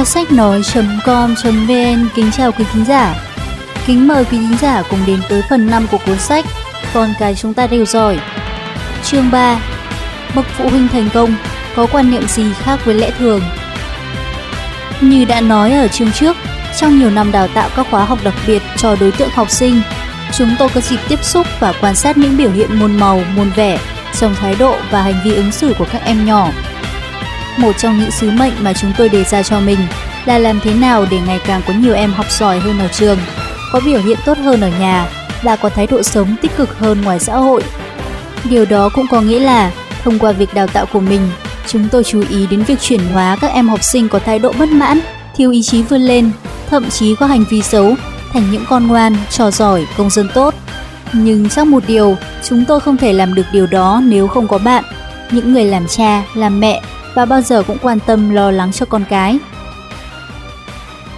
Kho sách nói.com.vn kính chào quý khán giả. Kính mời quý khán giả cùng đến với phần 5 của cuốn sách Con cái chúng ta đều giỏi. Chương 3 Bậc phụ huynh thành công có quan niệm gì khác với lẽ thường? Như đã nói ở chương trước, trong nhiều năm đào tạo các khóa học đặc biệt cho đối tượng học sinh, chúng tôi có dịp tiếp xúc và quan sát những biểu hiện muôn màu, muôn vẻ trong thái độ và hành vi ứng xử của các em nhỏ. Một trong những sứ mệnh mà chúng tôi đề ra cho mình là làm thế nào để ngày càng có nhiều em học giỏi hơn ở trường, có biểu hiện tốt hơn ở nhà và có thái độ sống tích cực hơn ngoài xã hội. Điều đó cũng có nghĩa là thông qua việc đào tạo của mình, chúng tôi chú ý đến việc chuyển hóa các em học sinh có thái độ bất mãn, thiếu ý chí vươn lên, thậm chí có hành vi xấu thành những con ngoan, trò giỏi, công dân tốt. Nhưng chắc một điều, chúng tôi không thể làm được điều đó nếu không có bạn, những người làm cha, làm mẹ và bao giờ cũng quan tâm lo lắng cho con cái.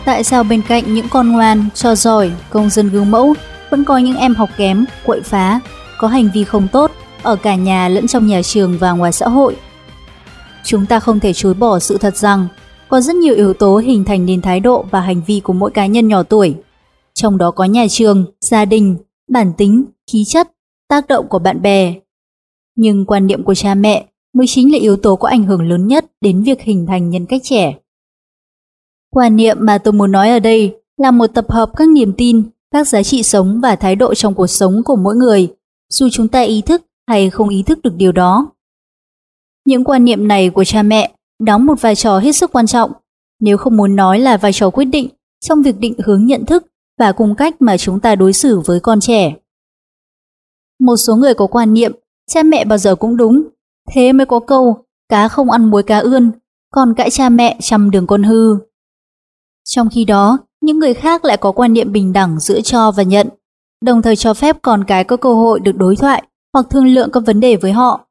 Tại sao bên cạnh những con ngoan, cho giỏi, công dân gương mẫu vẫn có những em học kém, quậy phá, có hành vi không tốt ở cả nhà lẫn trong nhà trường và ngoài xã hội? Chúng ta không thể chối bỏ sự thật rằng có rất nhiều yếu tố hình thành nên thái độ và hành vi của mỗi cá nhân nhỏ tuổi. Trong đó có nhà trường, gia đình, bản tính, khí chất, tác động của bạn bè. Nhưng quan niệm của cha mẹ mới chính là yếu tố có ảnh hưởng lớn nhất đến việc hình thành nhân cách trẻ. Quan niệm mà tôi muốn nói ở đây là một tập hợp các niềm tin, các giá trị sống và thái độ trong cuộc sống của mỗi người, dù chúng ta ý thức hay không ý thức được điều đó. Những quan niệm này của cha mẹ đóng một vai trò hết sức quan trọng, nếu không muốn nói là vai trò quyết định trong việc định hướng nhận thức và cung cách mà chúng ta đối xử với con trẻ. Một số người có quan niệm cha mẹ bao giờ cũng đúng, thế mới có câu cá không ăn muối cá ươn, còn cãi cha mẹ chăm đường con hư. Trong khi đó, những người khác lại có quan niệm bình đẳng giữa cho và nhận, đồng thời cho phép con cái có cơ hội được đối thoại hoặc thương lượng các vấn đề với họ.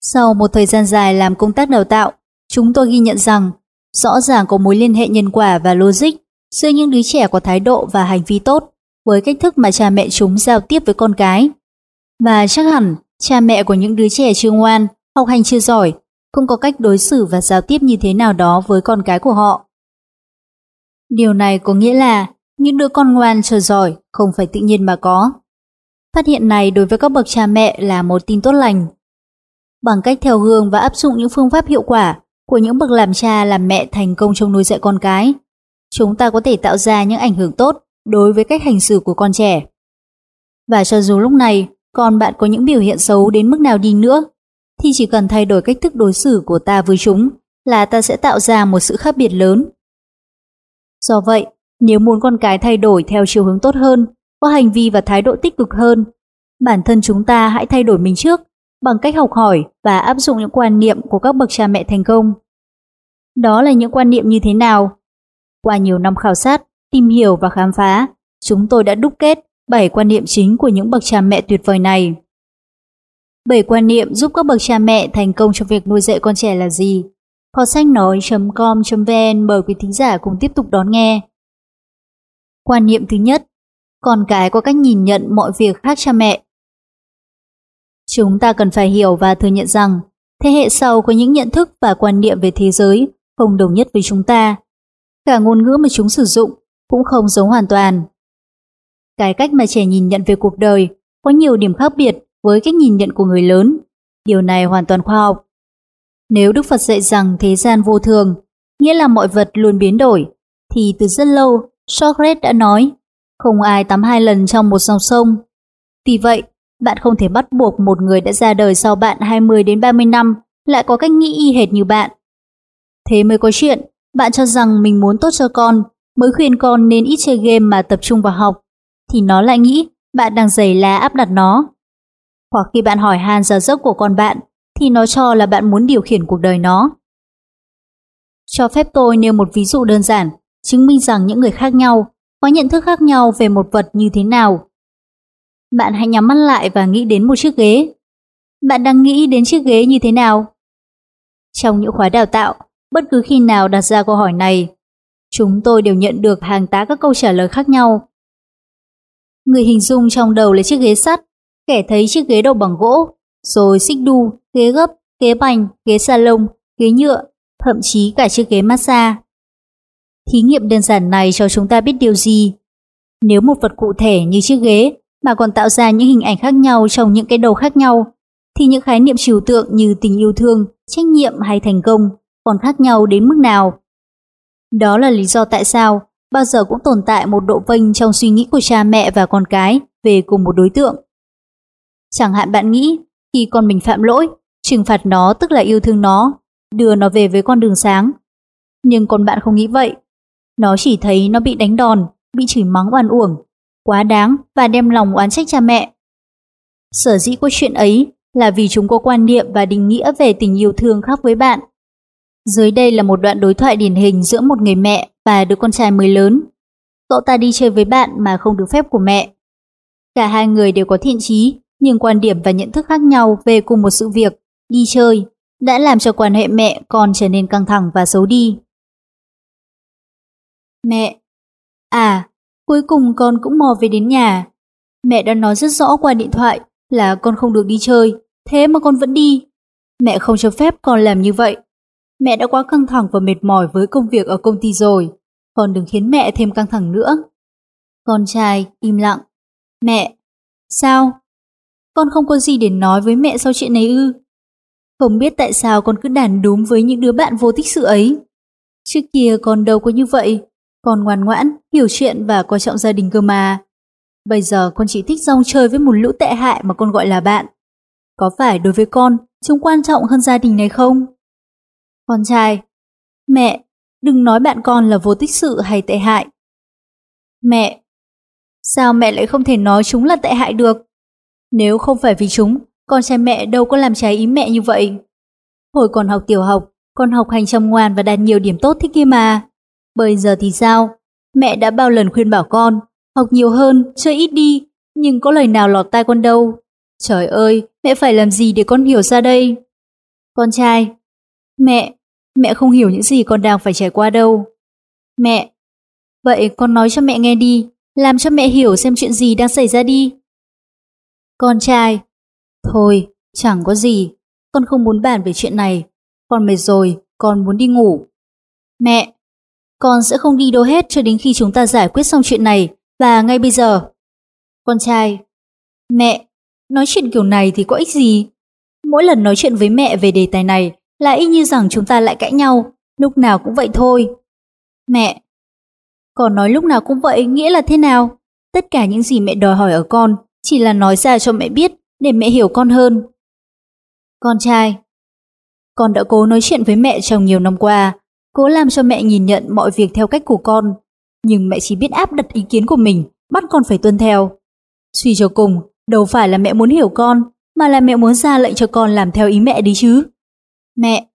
Sau một thời gian dài làm công tác đào tạo, chúng tôi ghi nhận rằng rõ ràng có mối liên hệ nhân quả và logic giữa những đứa trẻ có thái độ và hành vi tốt với cách thức mà cha mẹ chúng giao tiếp với con cái. Và chắc hẳn cha mẹ của những đứa trẻ chưa ngoan, học hành chưa giỏi cũng có cách đối xử và giao tiếp như thế nào đó với con cái của họ. Điều này có nghĩa là những đứa con ngoan chờ giỏi không phải tự nhiên mà có. Phát hiện này đối với các bậc cha mẹ là một tin tốt lành. Bằng cách theo hương và áp dụng những phương pháp hiệu quả của những bậc làm cha làm mẹ thành công trong nuôi dạy con cái, chúng ta có thể tạo ra những ảnh hưởng tốt đối với cách hành xử của con trẻ. Và cho dù lúc này còn bạn có những biểu hiện xấu đến mức nào đi nữa, thì chỉ cần thay đổi cách thức đối xử của ta với chúng là ta sẽ tạo ra một sự khác biệt lớn. Do vậy, nếu muốn con cái thay đổi theo chiều hướng tốt hơn, có hành vi và thái độ tích cực hơn, bản thân chúng ta hãy thay đổi mình trước bằng cách học hỏi và áp dụng những quan niệm của các bậc cha mẹ thành công. Đó là những quan niệm như thế nào? Qua nhiều năm khảo sát, tìm hiểu và khám phá, chúng tôi đã đúc kết 7 quan niệm chính của những bậc cha mẹ tuyệt vời này. 7 quan niệm giúp các bậc cha mẹ thành công trong việc nuôi dạy con trẻ là gì? Kho sách nói.com.vn mời quý thính giả cùng tiếp tục đón nghe. Quan niệm thứ nhất, con cái có cách nhìn nhận mọi việc khác cha mẹ. Chúng ta cần phải hiểu và thừa nhận rằng thế hệ sau có những nhận thức và quan niệm về thế giới không đồng nhất với chúng ta. Cả ngôn ngữ mà chúng sử dụng cũng không giống hoàn toàn. Cái cách mà trẻ nhìn nhận về cuộc đời có nhiều điểm khác biệt với cách nhìn nhận của người lớn. Điều này hoàn toàn khoa học. Nếu Đức Phật dạy rằng thế gian vô thường, nghĩa là mọi vật luôn biến đổi, thì từ rất lâu, Socrates đã nói, không ai tắm hai lần trong một dòng sông. Vì vậy, bạn không thể bắt buộc một người đã ra đời sau bạn 20 đến 30 năm lại có cách nghĩ y hệt như bạn. Thế mới có chuyện, bạn cho rằng mình muốn tốt cho con, mới khuyên con nên ít chơi game mà tập trung vào học, thì nó lại nghĩ bạn đang giày lá áp đặt nó. Hoặc khi bạn hỏi han giờ giấc của con bạn, thì nó cho là bạn muốn điều khiển cuộc đời nó. Cho phép tôi nêu một ví dụ đơn giản, chứng minh rằng những người khác nhau có nhận thức khác nhau về một vật như thế nào. Bạn hãy nhắm mắt lại và nghĩ đến một chiếc ghế. Bạn đang nghĩ đến chiếc ghế như thế nào? Trong những khóa đào tạo, bất cứ khi nào đặt ra câu hỏi này, chúng tôi đều nhận được hàng tá các câu trả lời khác nhau. Người hình dung trong đầu là chiếc ghế sắt, kẻ thấy chiếc ghế đầu bằng gỗ, rồi xích đu, ghế gấp, ghế bành, ghế salon, ghế nhựa, thậm chí cả chiếc ghế massage. Thí nghiệm đơn giản này cho chúng ta biết điều gì? Nếu một vật cụ thể như chiếc ghế mà còn tạo ra những hình ảnh khác nhau trong những cái đầu khác nhau, thì những khái niệm trừu tượng như tình yêu thương, trách nhiệm hay thành công còn khác nhau đến mức nào? Đó là lý do tại sao bao giờ cũng tồn tại một độ vênh trong suy nghĩ của cha mẹ và con cái về cùng một đối tượng. Chẳng hạn bạn nghĩ, khi con mình phạm lỗi, trừng phạt nó tức là yêu thương nó, đưa nó về với con đường sáng. Nhưng con bạn không nghĩ vậy. Nó chỉ thấy nó bị đánh đòn, bị chửi mắng oan uổng, quá đáng và đem lòng oán trách cha mẹ. Sở dĩ của chuyện ấy là vì chúng có quan niệm và định nghĩa về tình yêu thương khác với bạn. Dưới đây là một đoạn đối thoại điển hình giữa một người mẹ và đứa con trai mới lớn. Cậu ta đi chơi với bạn mà không được phép của mẹ. Cả hai người đều có thiện trí, nhưng quan điểm và nhận thức khác nhau về cùng một sự việc, đi chơi, đã làm cho quan hệ mẹ con trở nên căng thẳng và xấu đi. Mẹ À, cuối cùng con cũng mò về đến nhà. Mẹ đã nói rất rõ qua điện thoại là con không được đi chơi, thế mà con vẫn đi. Mẹ không cho phép con làm như vậy. Mẹ đã quá căng thẳng và mệt mỏi với công việc ở công ty rồi, con đừng khiến mẹ thêm căng thẳng nữa. Con trai im lặng. Mẹ, sao? Con không có gì để nói với mẹ sau chuyện này ư? Không biết tại sao con cứ đàn đúm với những đứa bạn vô tích sự ấy. Trước kia con đâu có như vậy, con ngoan ngoãn, hiểu chuyện và coi trọng gia đình cơ mà. Bây giờ con chỉ thích rong chơi với một lũ tệ hại mà con gọi là bạn. Có phải đối với con, chúng quan trọng hơn gia đình này không? Con trai, mẹ, đừng nói bạn con là vô tích sự hay tệ hại. Mẹ, sao mẹ lại không thể nói chúng là tệ hại được? Nếu không phải vì chúng, con trai mẹ đâu có làm trái ý mẹ như vậy. Hồi còn học tiểu học, con học hành chăm ngoan và đạt nhiều điểm tốt thế kia mà. Bây giờ thì sao? Mẹ đã bao lần khuyên bảo con, học nhiều hơn, chơi ít đi, nhưng có lời nào lọt tai con đâu. Trời ơi, mẹ phải làm gì để con hiểu ra đây? Con trai, mẹ, mẹ không hiểu những gì con đang phải trải qua đâu. Mẹ, vậy con nói cho mẹ nghe đi, làm cho mẹ hiểu xem chuyện gì đang xảy ra đi. Con trai, thôi, chẳng có gì, con không muốn bàn về chuyện này, con mệt rồi, con muốn đi ngủ. Mẹ, con sẽ không đi đâu hết cho đến khi chúng ta giải quyết xong chuyện này và ngay bây giờ. Con trai, mẹ, nói chuyện kiểu này thì có ích gì? Mỗi lần nói chuyện với mẹ về đề tài này là y như rằng chúng ta lại cãi nhau, lúc nào cũng vậy thôi. Mẹ, còn nói lúc nào cũng vậy nghĩa là thế nào? Tất cả những gì mẹ đòi hỏi ở con chỉ là nói ra cho mẹ biết để mẹ hiểu con hơn. Con trai, con đã cố nói chuyện với mẹ trong nhiều năm qua, cố làm cho mẹ nhìn nhận mọi việc theo cách của con, nhưng mẹ chỉ biết áp đặt ý kiến của mình, bắt con phải tuân theo. Suy cho cùng, đâu phải là mẹ muốn hiểu con, mà là mẹ muốn ra lệnh cho con làm theo ý mẹ đi chứ. Mẹ,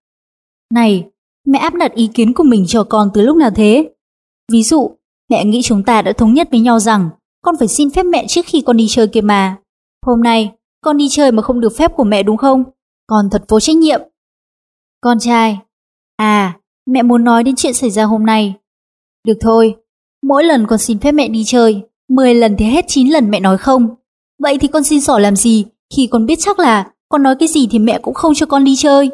này, mẹ áp đặt ý kiến của mình cho con từ lúc nào thế? Ví dụ, mẹ nghĩ chúng ta đã thống nhất với nhau rằng con phải xin phép mẹ trước khi con đi chơi kia mà. Hôm nay, con đi chơi mà không được phép của mẹ đúng không? Con thật vô trách nhiệm. Con trai, à, mẹ muốn nói đến chuyện xảy ra hôm nay. Được thôi, mỗi lần con xin phép mẹ đi chơi, 10 lần thì hết 9 lần mẹ nói không. Vậy thì con xin sỏ làm gì khi con biết chắc là con nói cái gì thì mẹ cũng không cho con đi chơi.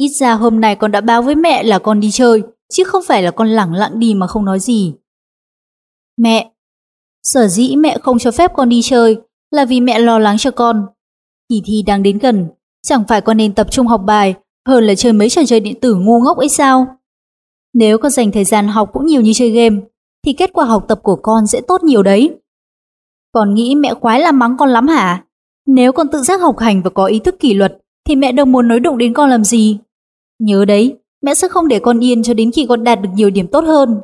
Ít ra hôm nay con đã báo với mẹ là con đi chơi, chứ không phải là con lẳng lặng đi mà không nói gì. Mẹ, sở dĩ mẹ không cho phép con đi chơi là vì mẹ lo lắng cho con. Kỳ thi đang đến gần, chẳng phải con nên tập trung học bài hơn là chơi mấy trò chơi điện tử ngu ngốc ấy sao? Nếu con dành thời gian học cũng nhiều như chơi game, thì kết quả học tập của con sẽ tốt nhiều đấy. Con nghĩ mẹ khoái làm mắng con lắm hả? Nếu con tự giác học hành và có ý thức kỷ luật, thì mẹ đâu muốn nói đụng đến con làm gì. Nhớ đấy, mẹ sẽ không để con yên cho đến khi con đạt được nhiều điểm tốt hơn.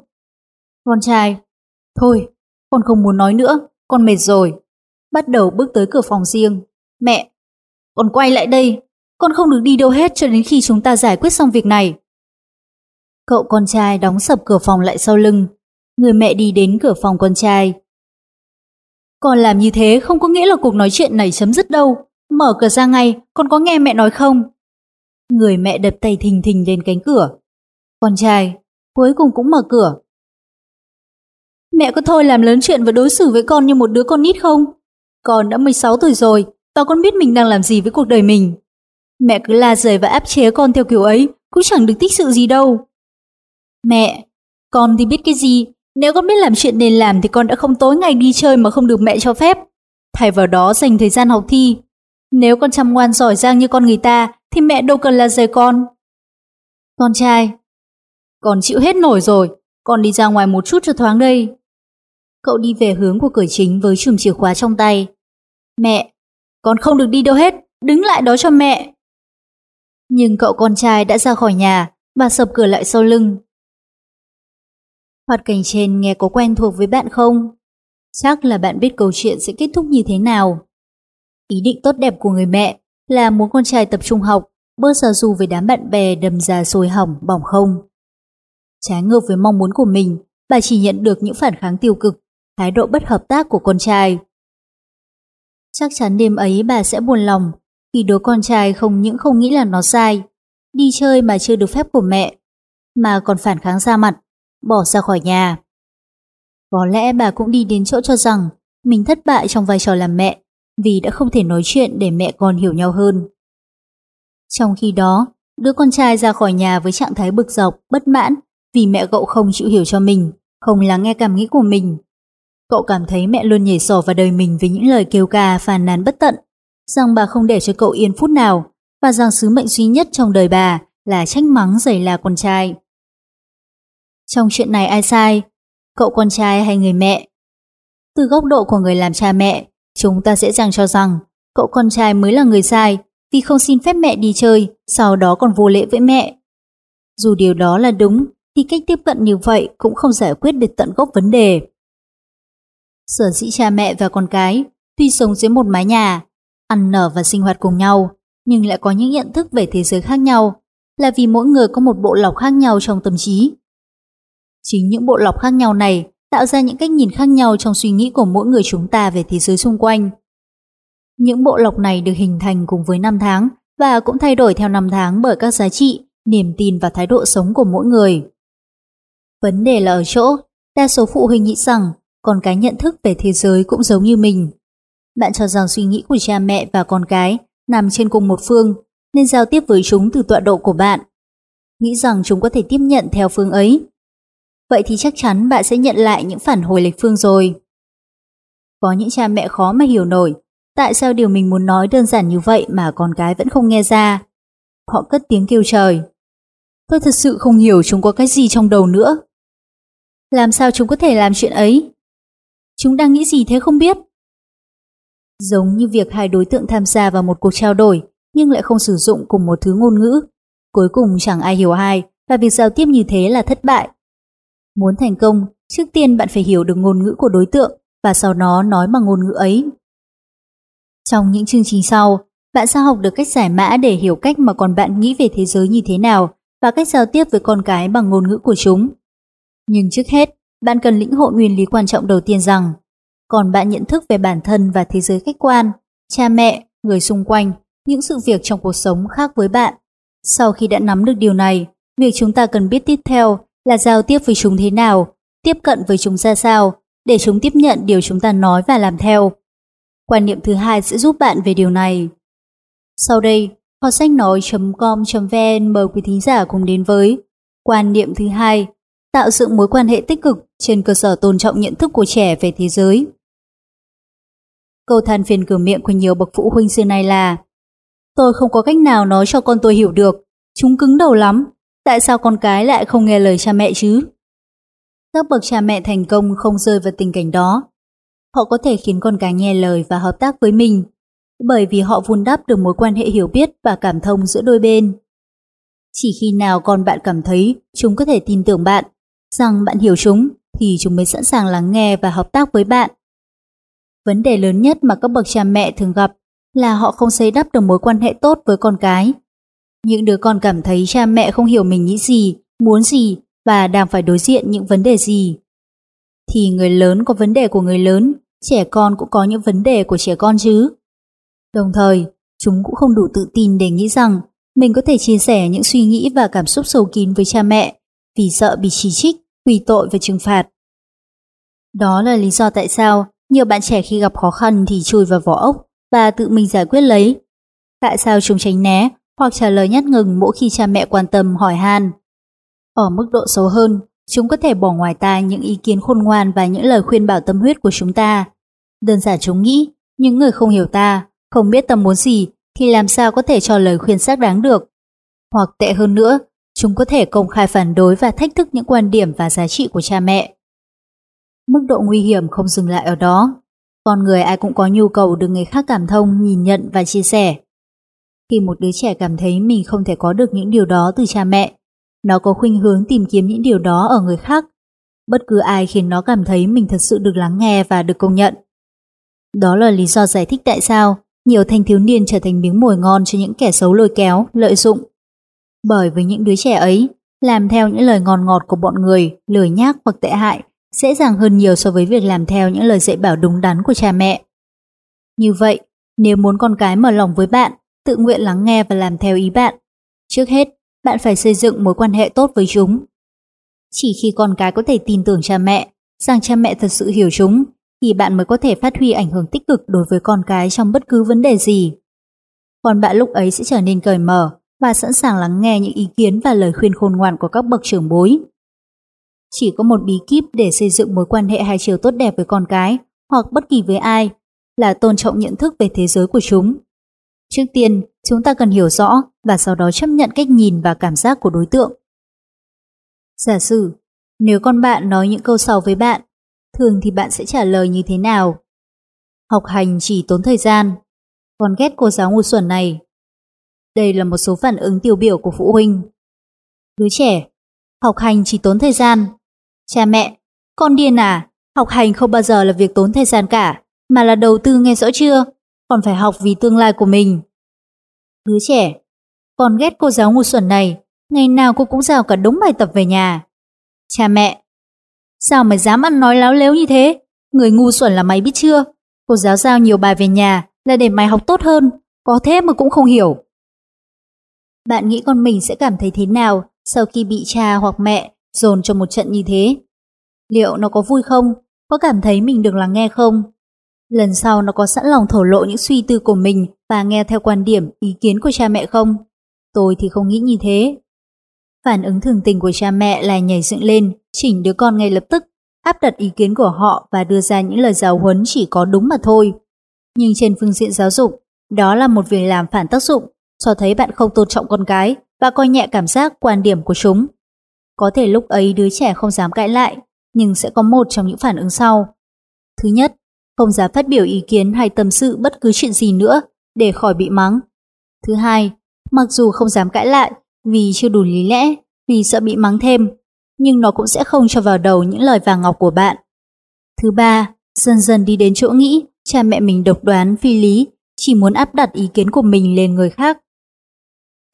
Con trai, thôi, con không muốn nói nữa, con mệt rồi. Bắt đầu bước tới cửa phòng riêng. Mẹ, con quay lại đây, con không được đi đâu hết cho đến khi chúng ta giải quyết xong việc này. Cậu con trai đóng sập cửa phòng lại sau lưng. Người mẹ đi đến cửa phòng con trai. Con làm như thế không có nghĩa là cuộc nói chuyện này chấm dứt đâu. Mở cửa ra ngay, con có nghe mẹ nói không? Người mẹ đập tay thình thình lên cánh cửa. Con trai, cuối cùng cũng mở cửa. Mẹ có thôi làm lớn chuyện và đối xử với con như một đứa con nít không? Con đã 16 tuổi rồi, và con biết mình đang làm gì với cuộc đời mình. Mẹ cứ la rời và áp chế con theo kiểu ấy, cũng chẳng được tích sự gì đâu. Mẹ, Con thì biết cái gì, nếu con biết làm chuyện nên làm thì con đã không tối ngày đi chơi mà không được mẹ cho phép. Thay vào đó dành thời gian học thi. Nếu con chăm ngoan giỏi giang như con người ta thì mẹ đâu cần là rời con. Con trai, con chịu hết nổi rồi, con đi ra ngoài một chút cho thoáng đây. Cậu đi về hướng của cửa chính với chùm chìa khóa trong tay. Mẹ, con không được đi đâu hết, đứng lại đó cho mẹ. Nhưng cậu con trai đã ra khỏi nhà và sập cửa lại sau lưng. Hoạt cảnh trên nghe có quen thuộc với bạn không? Chắc là bạn biết câu chuyện sẽ kết thúc như thế nào. Ý định tốt đẹp của người mẹ là muốn con trai tập trung học, bớt giao du với đám bạn bè đầm già sôi hỏng, bỏng không. Trái ngược với mong muốn của mình, bà chỉ nhận được những phản kháng tiêu cực, thái độ bất hợp tác của con trai. Chắc chắn đêm ấy bà sẽ buồn lòng khi đứa con trai không những không nghĩ là nó sai, đi chơi mà chưa được phép của mẹ, mà còn phản kháng ra mặt, bỏ ra khỏi nhà. Có lẽ bà cũng đi đến chỗ cho rằng mình thất bại trong vai trò làm mẹ vì đã không thể nói chuyện để mẹ con hiểu nhau hơn. Trong khi đó, đứa con trai ra khỏi nhà với trạng thái bực dọc, bất mãn vì mẹ cậu không chịu hiểu cho mình, không lắng nghe cảm nghĩ của mình. Cậu cảm thấy mẹ luôn nhảy sổ vào đời mình với những lời kêu ca phàn nàn bất tận, rằng bà không để cho cậu yên phút nào và rằng sứ mệnh duy nhất trong đời bà là trách mắng giày là con trai. Trong chuyện này ai sai, cậu con trai hay người mẹ? Từ góc độ của người làm cha mẹ, chúng ta dễ dàng cho rằng cậu con trai mới là người sai vì không xin phép mẹ đi chơi, sau đó còn vô lễ với mẹ. Dù điều đó là đúng, thì cách tiếp cận như vậy cũng không giải quyết được tận gốc vấn đề. Sở dĩ cha mẹ và con cái tuy sống dưới một mái nhà, ăn nở và sinh hoạt cùng nhau, nhưng lại có những nhận thức về thế giới khác nhau, là vì mỗi người có một bộ lọc khác nhau trong tâm trí. Chính những bộ lọc khác nhau này tạo ra những cách nhìn khác nhau trong suy nghĩ của mỗi người chúng ta về thế giới xung quanh. Những bộ lọc này được hình thành cùng với năm tháng và cũng thay đổi theo năm tháng bởi các giá trị, niềm tin và thái độ sống của mỗi người. Vấn đề là ở chỗ, đa số phụ huynh nghĩ rằng con cái nhận thức về thế giới cũng giống như mình. Bạn cho rằng suy nghĩ của cha mẹ và con cái nằm trên cùng một phương nên giao tiếp với chúng từ tọa độ của bạn. Nghĩ rằng chúng có thể tiếp nhận theo phương ấy. Vậy thì chắc chắn bạn sẽ nhận lại những phản hồi lệch phương rồi. Có những cha mẹ khó mà hiểu nổi, tại sao điều mình muốn nói đơn giản như vậy mà con cái vẫn không nghe ra. Họ cất tiếng kêu trời. Tôi thật sự không hiểu chúng có cái gì trong đầu nữa. Làm sao chúng có thể làm chuyện ấy? Chúng đang nghĩ gì thế không biết? Giống như việc hai đối tượng tham gia vào một cuộc trao đổi, nhưng lại không sử dụng cùng một thứ ngôn ngữ. Cuối cùng chẳng ai hiểu ai, và việc giao tiếp như thế là thất bại. Muốn thành công, trước tiên bạn phải hiểu được ngôn ngữ của đối tượng và sau đó nói bằng ngôn ngữ ấy. Trong những chương trình sau, bạn sẽ học được cách giải mã để hiểu cách mà con bạn nghĩ về thế giới như thế nào và cách giao tiếp với con cái bằng ngôn ngữ của chúng. Nhưng trước hết, bạn cần lĩnh hội nguyên lý quan trọng đầu tiên rằng còn bạn nhận thức về bản thân và thế giới khách quan, cha mẹ, người xung quanh, những sự việc trong cuộc sống khác với bạn. Sau khi đã nắm được điều này, việc chúng ta cần biết tiếp theo là giao tiếp với chúng thế nào, tiếp cận với chúng ra sao, để chúng tiếp nhận điều chúng ta nói và làm theo. Quan niệm thứ hai sẽ giúp bạn về điều này. Sau đây, kho sách nói.com.vn mời quý thính giả cùng đến với quan niệm thứ hai, tạo dựng mối quan hệ tích cực trên cơ sở tôn trọng nhận thức của trẻ về thế giới. Câu than phiền cửa miệng của nhiều bậc phụ huynh xưa nay là Tôi không có cách nào nói cho con tôi hiểu được, chúng cứng đầu lắm, tại sao con cái lại không nghe lời cha mẹ chứ? Các bậc cha mẹ thành công không rơi vào tình cảnh đó. Họ có thể khiến con cái nghe lời và hợp tác với mình, bởi vì họ vun đắp được mối quan hệ hiểu biết và cảm thông giữa đôi bên. Chỉ khi nào con bạn cảm thấy chúng có thể tin tưởng bạn, rằng bạn hiểu chúng, thì chúng mới sẵn sàng lắng nghe và hợp tác với bạn. Vấn đề lớn nhất mà các bậc cha mẹ thường gặp là họ không xây đắp được mối quan hệ tốt với con cái. Những đứa con cảm thấy cha mẹ không hiểu mình nghĩ gì, muốn gì và đang phải đối diện những vấn đề gì. Thì người lớn có vấn đề của người lớn, trẻ con cũng có những vấn đề của trẻ con chứ. Đồng thời, chúng cũng không đủ tự tin để nghĩ rằng mình có thể chia sẻ những suy nghĩ và cảm xúc sâu kín với cha mẹ vì sợ bị chỉ trích, quỳ tội và trừng phạt. Đó là lý do tại sao nhiều bạn trẻ khi gặp khó khăn thì chui vào vỏ ốc và tự mình giải quyết lấy. Tại sao chúng tránh né hoặc trả lời nhát ngừng mỗi khi cha mẹ quan tâm hỏi han. Ở mức độ xấu hơn, Chúng có thể bỏ ngoài tai những ý kiến khôn ngoan và những lời khuyên bảo tâm huyết của chúng ta. Đơn giản chúng nghĩ, những người không hiểu ta, không biết tâm muốn gì thì làm sao có thể cho lời khuyên xác đáng được. Hoặc tệ hơn nữa, chúng có thể công khai phản đối và thách thức những quan điểm và giá trị của cha mẹ. Mức độ nguy hiểm không dừng lại ở đó. Con người ai cũng có nhu cầu được người khác cảm thông, nhìn nhận và chia sẻ. Khi một đứa trẻ cảm thấy mình không thể có được những điều đó từ cha mẹ, nó có khuynh hướng tìm kiếm những điều đó ở người khác. Bất cứ ai khiến nó cảm thấy mình thật sự được lắng nghe và được công nhận. Đó là lý do giải thích tại sao nhiều thanh thiếu niên trở thành miếng mồi ngon cho những kẻ xấu lôi kéo, lợi dụng. Bởi với những đứa trẻ ấy, làm theo những lời ngon ngọt của bọn người, lười nhác hoặc tệ hại dễ dàng hơn nhiều so với việc làm theo những lời dạy bảo đúng đắn của cha mẹ. Như vậy, nếu muốn con cái mở lòng với bạn, tự nguyện lắng nghe và làm theo ý bạn, trước hết, bạn phải xây dựng mối quan hệ tốt với chúng. Chỉ khi con cái có thể tin tưởng cha mẹ, rằng cha mẹ thật sự hiểu chúng, thì bạn mới có thể phát huy ảnh hưởng tích cực đối với con cái trong bất cứ vấn đề gì. Còn bạn lúc ấy sẽ trở nên cởi mở và sẵn sàng lắng nghe những ý kiến và lời khuyên khôn ngoan của các bậc trưởng bối. Chỉ có một bí kíp để xây dựng mối quan hệ hai chiều tốt đẹp với con cái hoặc bất kỳ với ai là tôn trọng nhận thức về thế giới của chúng. Trước tiên, chúng ta cần hiểu rõ và sau đó chấp nhận cách nhìn và cảm giác của đối tượng. Giả sử, nếu con bạn nói những câu sau với bạn, thường thì bạn sẽ trả lời như thế nào? Học hành chỉ tốn thời gian. Còn ghét cô giáo ngu xuẩn này. Đây là một số phản ứng tiêu biểu của phụ huynh. Đứa trẻ, học hành chỉ tốn thời gian. Cha mẹ, con điên à, học hành không bao giờ là việc tốn thời gian cả, mà là đầu tư nghe rõ chưa? Còn phải học vì tương lai của mình. Đứa trẻ, con ghét cô giáo ngu xuẩn này, ngày nào cô cũng giao cả đống bài tập về nhà. Cha mẹ, sao mày dám ăn nói láo lếu như thế? Người ngu xuẩn là mày biết chưa? Cô giáo giao nhiều bài về nhà là để mày học tốt hơn, có thế mà cũng không hiểu. Bạn nghĩ con mình sẽ cảm thấy thế nào sau khi bị cha hoặc mẹ dồn cho một trận như thế? Liệu nó có vui không? Có cảm thấy mình được lắng nghe không? Lần sau nó có sẵn lòng thổ lộ những suy tư của mình và nghe theo quan điểm, ý kiến của cha mẹ không? Tôi thì không nghĩ như thế. Phản ứng thường tình của cha mẹ là nhảy dựng lên, chỉnh đứa con ngay lập tức, áp đặt ý kiến của họ và đưa ra những lời giáo huấn chỉ có đúng mà thôi. Nhưng trên phương diện giáo dục, đó là một việc làm phản tác dụng, cho thấy bạn không tôn trọng con cái và coi nhẹ cảm giác quan điểm của chúng. Có thể lúc ấy đứa trẻ không dám cãi lại, nhưng sẽ có một trong những phản ứng sau. Thứ nhất, không dám phát biểu ý kiến hay tâm sự bất cứ chuyện gì nữa để khỏi bị mắng. Thứ hai, mặc dù không dám cãi lại vì chưa đủ lý lẽ, vì sợ bị mắng thêm, nhưng nó cũng sẽ không cho vào đầu những lời vàng ngọc của bạn. Thứ ba, dần dần đi đến chỗ nghĩ cha mẹ mình độc đoán phi lý, chỉ muốn áp đặt ý kiến của mình lên người khác.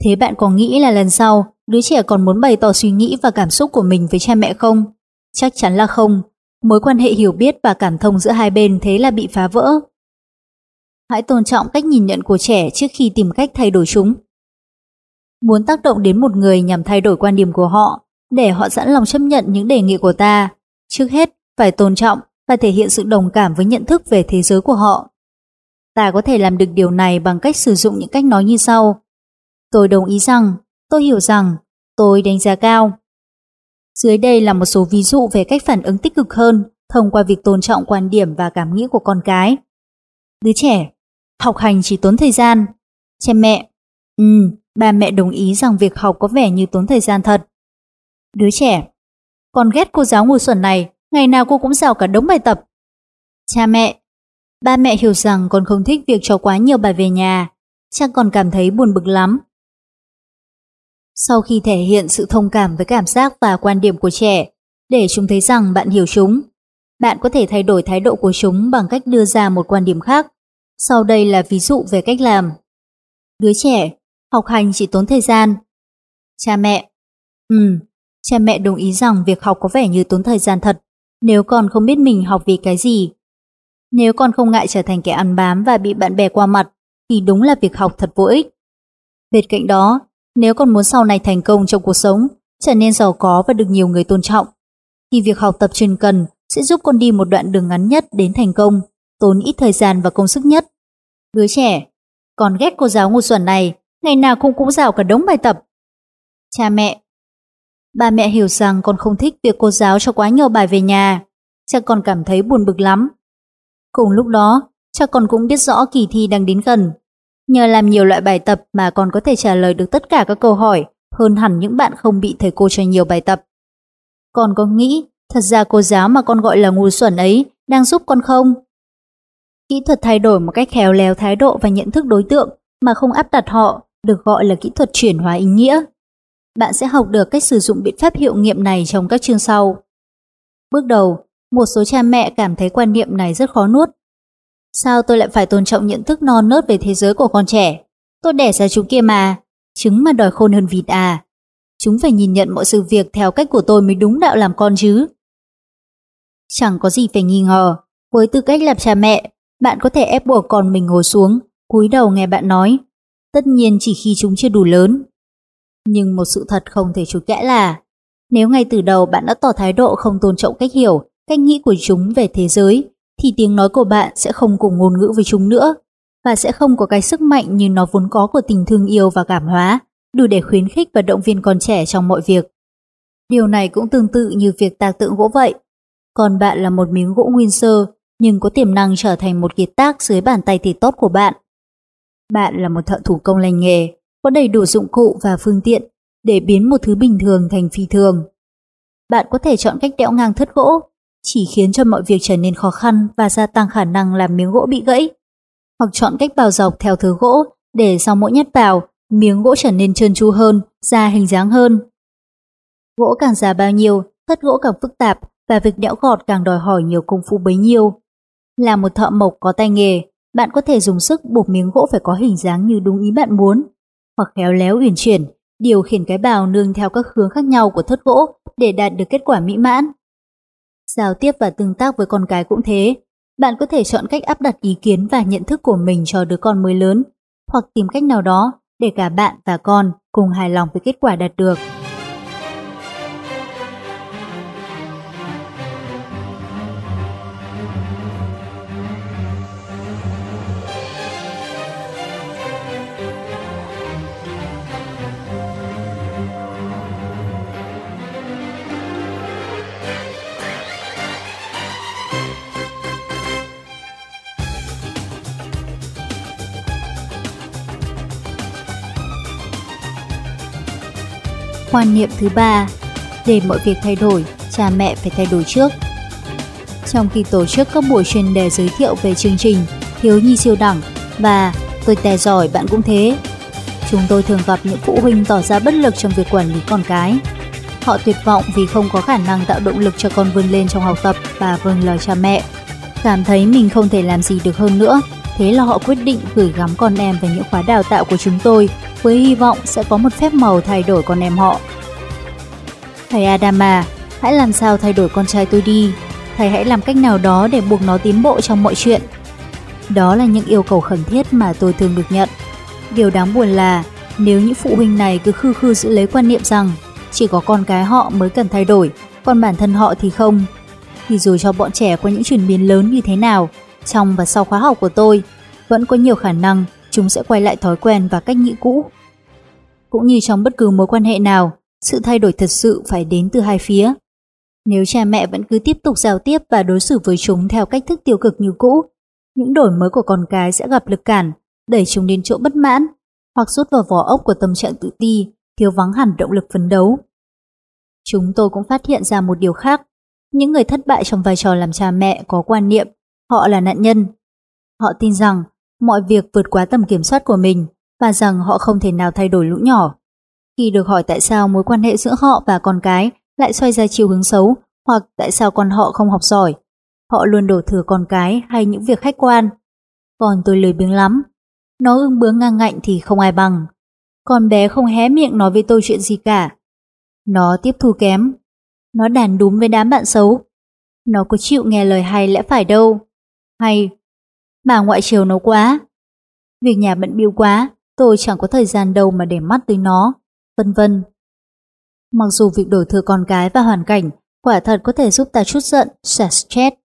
Thế bạn có nghĩ là lần sau đứa trẻ còn muốn bày tỏ suy nghĩ và cảm xúc của mình với cha mẹ không? Chắc chắn là không. Mối quan hệ hiểu biết và cảm thông giữa hai bên thế là bị phá vỡ. Hãy tôn trọng cách nhìn nhận của trẻ trước khi tìm cách thay đổi chúng. Muốn tác động đến một người nhằm thay đổi quan điểm của họ, để họ sẵn lòng chấp nhận những đề nghị của ta, trước hết phải tôn trọng và thể hiện sự đồng cảm với nhận thức về thế giới của họ. Ta có thể làm được điều này bằng cách sử dụng những cách nói như sau. Tôi đồng ý rằng, tôi hiểu rằng, tôi đánh giá cao. Dưới đây là một số ví dụ về cách phản ứng tích cực hơn thông qua việc tôn trọng quan điểm và cảm nghĩ của con cái. Đứa trẻ, học hành chỉ tốn thời gian. Cha mẹ, ừ, ba mẹ đồng ý rằng việc học có vẻ như tốn thời gian thật. Đứa trẻ, con ghét cô giáo ngu xuẩn này, ngày nào cô cũng giao cả đống bài tập. Cha mẹ, ba mẹ hiểu rằng con không thích việc cho quá nhiều bài về nhà, chắc còn cảm thấy buồn bực lắm sau khi thể hiện sự thông cảm với cảm giác và quan điểm của trẻ, để chúng thấy rằng bạn hiểu chúng, bạn có thể thay đổi thái độ của chúng bằng cách đưa ra một quan điểm khác. Sau đây là ví dụ về cách làm. Đứa trẻ, học hành chỉ tốn thời gian. Cha mẹ, ừ, cha mẹ đồng ý rằng việc học có vẻ như tốn thời gian thật, nếu con không biết mình học vì cái gì. Nếu con không ngại trở thành kẻ ăn bám và bị bạn bè qua mặt, thì đúng là việc học thật vô ích. Bên cạnh đó, nếu con muốn sau này thành công trong cuộc sống, trở nên giàu có và được nhiều người tôn trọng, thì việc học tập chuyên cần sẽ giúp con đi một đoạn đường ngắn nhất đến thành công, tốn ít thời gian và công sức nhất. Đứa trẻ, còn ghét cô giáo ngu xuẩn này, ngày nào cũng cũng rào cả đống bài tập. Cha mẹ, Ba mẹ hiểu rằng con không thích việc cô giáo cho quá nhiều bài về nhà. Cha con cảm thấy buồn bực lắm. Cùng lúc đó, cha con cũng biết rõ kỳ thi đang đến gần. Nhờ làm nhiều loại bài tập mà còn có thể trả lời được tất cả các câu hỏi, hơn hẳn những bạn không bị thầy cô cho nhiều bài tập. Con có nghĩ, thật ra cô giáo mà con gọi là ngu xuẩn ấy đang giúp con không? Kỹ thuật thay đổi một cách khéo léo thái độ và nhận thức đối tượng mà không áp đặt họ được gọi là kỹ thuật chuyển hóa ý nghĩa. Bạn sẽ học được cách sử dụng biện pháp hiệu nghiệm này trong các chương sau. Bước đầu, một số cha mẹ cảm thấy quan niệm này rất khó nuốt. Sao tôi lại phải tôn trọng nhận thức non nớt về thế giới của con trẻ? Tôi đẻ ra chúng kia mà, trứng mà đòi khôn hơn vịt à. Chúng phải nhìn nhận mọi sự việc theo cách của tôi mới đúng đạo làm con chứ. Chẳng có gì phải nghi ngờ, với tư cách làm cha mẹ, bạn có thể ép buộc con mình ngồi xuống, cúi đầu nghe bạn nói. Tất nhiên chỉ khi chúng chưa đủ lớn. Nhưng một sự thật không thể chối cãi là nếu ngay từ đầu bạn đã tỏ thái độ không tôn trọng cách hiểu, cách nghĩ của chúng về thế giới, thì tiếng nói của bạn sẽ không cùng ngôn ngữ với chúng nữa và sẽ không có cái sức mạnh như nó vốn có của tình thương yêu và cảm hóa, đủ để khuyến khích và động viên con trẻ trong mọi việc. Điều này cũng tương tự như việc tạc tượng gỗ vậy. Còn bạn là một miếng gỗ nguyên sơ, nhưng có tiềm năng trở thành một kiệt tác dưới bàn tay thì tốt của bạn. Bạn là một thợ thủ công lành nghề, có đầy đủ dụng cụ và phương tiện để biến một thứ bình thường thành phi thường. Bạn có thể chọn cách đẽo ngang thất gỗ, chỉ khiến cho mọi việc trở nên khó khăn và gia tăng khả năng làm miếng gỗ bị gãy. Hoặc chọn cách bào dọc theo thứ gỗ để sau mỗi nhát vào, miếng gỗ trở nên trơn tru hơn, ra hình dáng hơn. Gỗ càng già bao nhiêu, thất gỗ càng phức tạp và việc đẽo gọt càng đòi hỏi nhiều công phu bấy nhiêu. Là một thợ mộc có tay nghề, bạn có thể dùng sức buộc miếng gỗ phải có hình dáng như đúng ý bạn muốn, hoặc khéo léo uyển chuyển, điều khiển cái bào nương theo các hướng khác nhau của thất gỗ để đạt được kết quả mỹ mãn. Giao tiếp và tương tác với con cái cũng thế. Bạn có thể chọn cách áp đặt ý kiến và nhận thức của mình cho đứa con mới lớn, hoặc tìm cách nào đó để cả bạn và con cùng hài lòng với kết quả đạt được. Quan niệm thứ ba, để mọi việc thay đổi, cha mẹ phải thay đổi trước. Trong khi tổ chức các buổi chuyên đề giới thiệu về chương trình Thiếu nhi siêu đẳng và Tôi tài giỏi bạn cũng thế, chúng tôi thường gặp những phụ huynh tỏ ra bất lực trong việc quản lý con cái. Họ tuyệt vọng vì không có khả năng tạo động lực cho con vươn lên trong học tập và vâng lời cha mẹ. Cảm thấy mình không thể làm gì được hơn nữa, thế là họ quyết định gửi gắm con em về những khóa đào tạo của chúng tôi với hy vọng sẽ có một phép màu thay đổi con em họ. Thầy Adama, hãy làm sao thay đổi con trai tôi đi. Thầy hãy làm cách nào đó để buộc nó tiến bộ trong mọi chuyện. Đó là những yêu cầu khẩn thiết mà tôi thường được nhận. Điều đáng buồn là nếu những phụ huynh này cứ khư khư giữ lấy quan niệm rằng chỉ có con cái họ mới cần thay đổi, còn bản thân họ thì không. Thì dù cho bọn trẻ có những chuyển biến lớn như thế nào, trong và sau khóa học của tôi, vẫn có nhiều khả năng chúng sẽ quay lại thói quen và cách nghĩ cũ. Cũng như trong bất cứ mối quan hệ nào, sự thay đổi thật sự phải đến từ hai phía. Nếu cha mẹ vẫn cứ tiếp tục giao tiếp và đối xử với chúng theo cách thức tiêu cực như cũ, những đổi mới của con cái sẽ gặp lực cản, đẩy chúng đến chỗ bất mãn, hoặc rút vào vỏ ốc của tâm trạng tự ti, thiếu vắng hẳn động lực phấn đấu. Chúng tôi cũng phát hiện ra một điều khác. Những người thất bại trong vai trò làm cha mẹ có quan niệm họ là nạn nhân. Họ tin rằng mọi việc vượt quá tầm kiểm soát của mình và rằng họ không thể nào thay đổi lũ nhỏ. Khi được hỏi tại sao mối quan hệ giữa họ và con cái lại xoay ra chiều hướng xấu hoặc tại sao con họ không học giỏi, họ luôn đổ thừa con cái hay những việc khách quan. Còn tôi lười biếng lắm. Nó ưng bướng ngang ngạnh thì không ai bằng. Con bé không hé miệng nói với tôi chuyện gì cả. Nó tiếp thu kém. Nó đàn đúng với đám bạn xấu. Nó có chịu nghe lời hay lẽ phải đâu. Hay, bà ngoại chiều nó quá. Việc nhà bận biêu quá, tôi chẳng có thời gian đâu mà để mắt tới nó vân vân. Mặc dù việc đổi thừa con cái và hoàn cảnh quả thật có thể giúp ta chút giận, xả stress,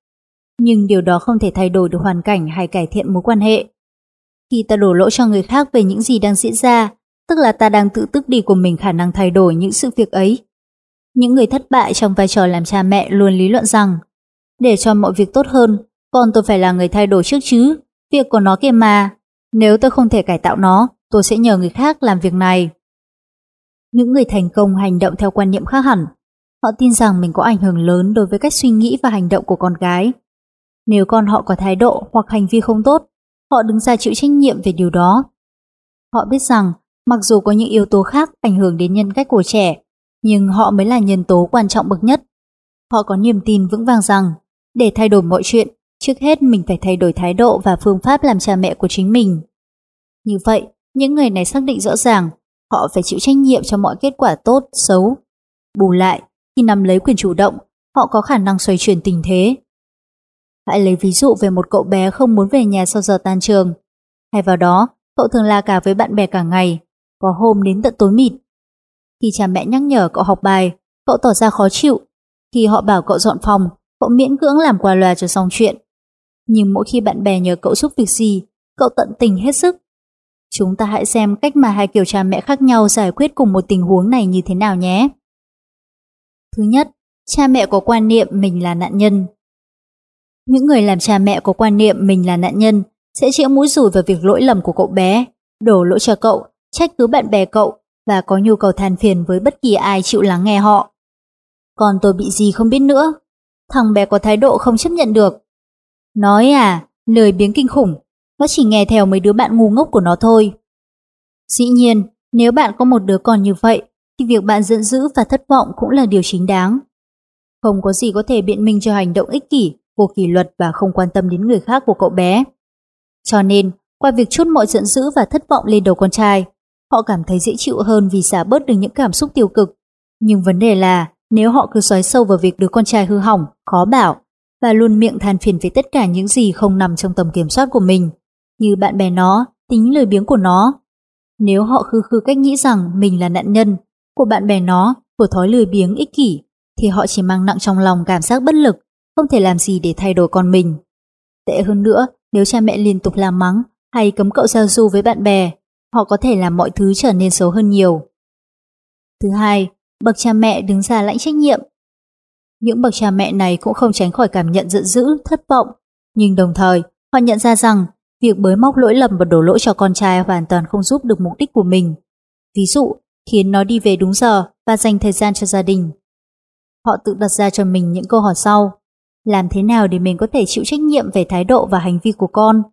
nhưng điều đó không thể thay đổi được hoàn cảnh hay cải thiện mối quan hệ. Khi ta đổ lỗi cho người khác về những gì đang diễn ra, tức là ta đang tự tức đi của mình khả năng thay đổi những sự việc ấy. Những người thất bại trong vai trò làm cha mẹ luôn lý luận rằng để cho mọi việc tốt hơn, con tôi phải là người thay đổi trước chứ. Việc của nó kia mà. Nếu tôi không thể cải tạo nó, tôi sẽ nhờ người khác làm việc này. Những người thành công hành động theo quan niệm khác hẳn. Họ tin rằng mình có ảnh hưởng lớn đối với cách suy nghĩ và hành động của con gái. Nếu con họ có thái độ hoặc hành vi không tốt, họ đứng ra chịu trách nhiệm về điều đó. Họ biết rằng, mặc dù có những yếu tố khác ảnh hưởng đến nhân cách của trẻ, nhưng họ mới là nhân tố quan trọng bậc nhất. Họ có niềm tin vững vàng rằng, để thay đổi mọi chuyện, trước hết mình phải thay đổi thái độ và phương pháp làm cha mẹ của chính mình. Như vậy, những người này xác định rõ ràng họ phải chịu trách nhiệm cho mọi kết quả tốt, xấu. Bù lại, khi nắm lấy quyền chủ động, họ có khả năng xoay chuyển tình thế. Hãy lấy ví dụ về một cậu bé không muốn về nhà sau giờ tan trường. Hay vào đó, cậu thường la cà với bạn bè cả ngày, có hôm đến tận tối mịt. Khi cha mẹ nhắc nhở cậu học bài, cậu tỏ ra khó chịu. Khi họ bảo cậu dọn phòng, cậu miễn cưỡng làm qua loa cho xong chuyện. Nhưng mỗi khi bạn bè nhờ cậu giúp việc gì, cậu tận tình hết sức. Chúng ta hãy xem cách mà hai kiểu cha mẹ khác nhau giải quyết cùng một tình huống này như thế nào nhé. Thứ nhất, cha mẹ có quan niệm mình là nạn nhân. Những người làm cha mẹ có quan niệm mình là nạn nhân sẽ chĩa mũi rủi vào việc lỗi lầm của cậu bé, đổ lỗi cho cậu, trách cứ bạn bè cậu và có nhu cầu than phiền với bất kỳ ai chịu lắng nghe họ. Còn tôi bị gì không biết nữa. Thằng bé có thái độ không chấp nhận được. Nói à, lời biếng kinh khủng, nó chỉ nghe theo mấy đứa bạn ngu ngốc của nó thôi. Dĩ nhiên, nếu bạn có một đứa con như vậy, thì việc bạn giận dữ và thất vọng cũng là điều chính đáng. Không có gì có thể biện minh cho hành động ích kỷ, vô kỷ luật và không quan tâm đến người khác của cậu bé. Cho nên, qua việc chút mọi giận dữ và thất vọng lên đầu con trai, họ cảm thấy dễ chịu hơn vì xả bớt được những cảm xúc tiêu cực. Nhưng vấn đề là, nếu họ cứ xoáy sâu vào việc đứa con trai hư hỏng, khó bảo, và luôn miệng than phiền về tất cả những gì không nằm trong tầm kiểm soát của mình, như bạn bè nó, tính lời biếng của nó. Nếu họ khư khư cách nghĩ rằng mình là nạn nhân của bạn bè nó, của thói lười biếng ích kỷ, thì họ chỉ mang nặng trong lòng cảm giác bất lực, không thể làm gì để thay đổi con mình. Tệ hơn nữa, nếu cha mẹ liên tục làm mắng hay cấm cậu giao du với bạn bè, họ có thể làm mọi thứ trở nên xấu hơn nhiều. Thứ hai, bậc cha mẹ đứng ra lãnh trách nhiệm. Những bậc cha mẹ này cũng không tránh khỏi cảm nhận giận dữ, thất vọng, nhưng đồng thời họ nhận ra rằng việc bới móc lỗi lầm và đổ lỗi cho con trai hoàn toàn không giúp được mục đích của mình. Ví dụ, khiến nó đi về đúng giờ và dành thời gian cho gia đình. Họ tự đặt ra cho mình những câu hỏi sau. Làm thế nào để mình có thể chịu trách nhiệm về thái độ và hành vi của con?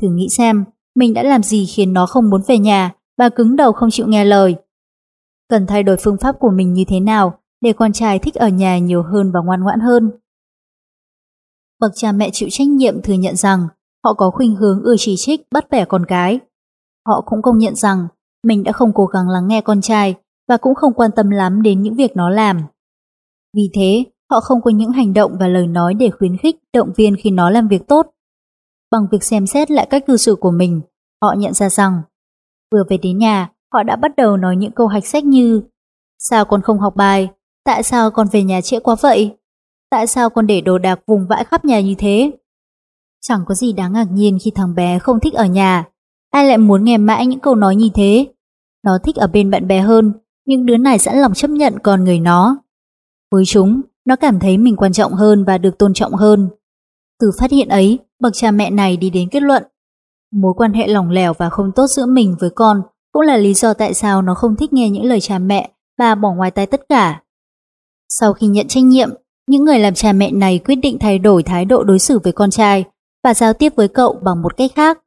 Thử nghĩ xem, mình đã làm gì khiến nó không muốn về nhà và cứng đầu không chịu nghe lời. Cần thay đổi phương pháp của mình như thế nào để con trai thích ở nhà nhiều hơn và ngoan ngoãn hơn. Bậc cha mẹ chịu trách nhiệm thừa nhận rằng họ có khuynh hướng ưa chỉ trích bắt bẻ con cái. Họ cũng công nhận rằng mình đã không cố gắng lắng nghe con trai và cũng không quan tâm lắm đến những việc nó làm. Vì thế, họ không có những hành động và lời nói để khuyến khích, động viên khi nó làm việc tốt. Bằng việc xem xét lại cách cư xử của mình, họ nhận ra rằng vừa về đến nhà, họ đã bắt đầu nói những câu hạch sách như Sao con không học bài? Tại sao con về nhà trễ quá vậy? Tại sao con để đồ đạc vùng vãi khắp nhà như thế? Chẳng có gì đáng ngạc nhiên khi thằng bé không thích ở nhà. Ai lại muốn nghe mãi những câu nói như thế? Nó thích ở bên bạn bè hơn, nhưng đứa này sẵn lòng chấp nhận con người nó. Với chúng, nó cảm thấy mình quan trọng hơn và được tôn trọng hơn. Từ phát hiện ấy, bậc cha mẹ này đi đến kết luận. Mối quan hệ lỏng lẻo và không tốt giữa mình với con cũng là lý do tại sao nó không thích nghe những lời cha mẹ và bỏ ngoài tai tất cả. Sau khi nhận trách nhiệm, những người làm cha mẹ này quyết định thay đổi thái độ đối xử với con trai và giao tiếp với cậu bằng một cách khác.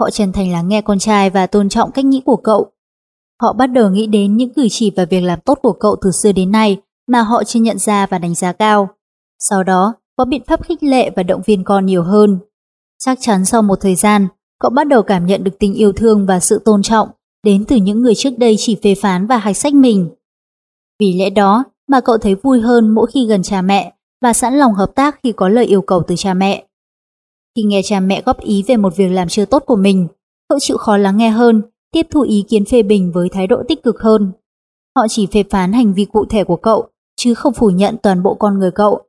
Họ chân thành lắng nghe con trai và tôn trọng cách nghĩ của cậu. Họ bắt đầu nghĩ đến những cử chỉ và việc làm tốt của cậu từ xưa đến nay mà họ chưa nhận ra và đánh giá cao. Sau đó, có biện pháp khích lệ và động viên con nhiều hơn. Chắc chắn sau một thời gian, cậu bắt đầu cảm nhận được tình yêu thương và sự tôn trọng đến từ những người trước đây chỉ phê phán và hạch sách mình. Vì lẽ đó mà cậu thấy vui hơn mỗi khi gần cha mẹ và sẵn lòng hợp tác khi có lời yêu cầu từ cha mẹ. Khi nghe cha mẹ góp ý về một việc làm chưa tốt của mình, cậu chịu khó lắng nghe hơn, tiếp thu ý kiến phê bình với thái độ tích cực hơn. Họ chỉ phê phán hành vi cụ thể của cậu, chứ không phủ nhận toàn bộ con người cậu.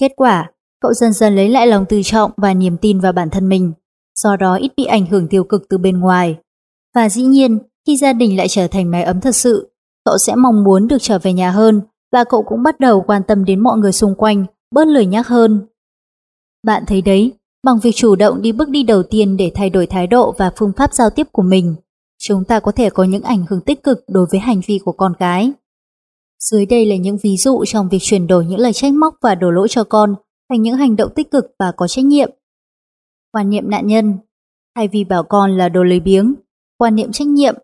Kết quả, cậu dần dần lấy lại lòng tự trọng và niềm tin vào bản thân mình, do đó ít bị ảnh hưởng tiêu cực từ bên ngoài. Và dĩ nhiên, khi gia đình lại trở thành mái ấm thật sự, cậu sẽ mong muốn được trở về nhà hơn và cậu cũng bắt đầu quan tâm đến mọi người xung quanh, bớt lời nhắc hơn. Bạn thấy đấy, bằng việc chủ động đi bước đi đầu tiên để thay đổi thái độ và phương pháp giao tiếp của mình, chúng ta có thể có những ảnh hưởng tích cực đối với hành vi của con cái. Dưới đây là những ví dụ trong việc chuyển đổi những lời trách móc và đổ lỗi cho con thành những hành động tích cực và có trách nhiệm. Quan niệm nạn nhân Thay vì bảo con là đồ lười biếng, quan niệm trách nhiệm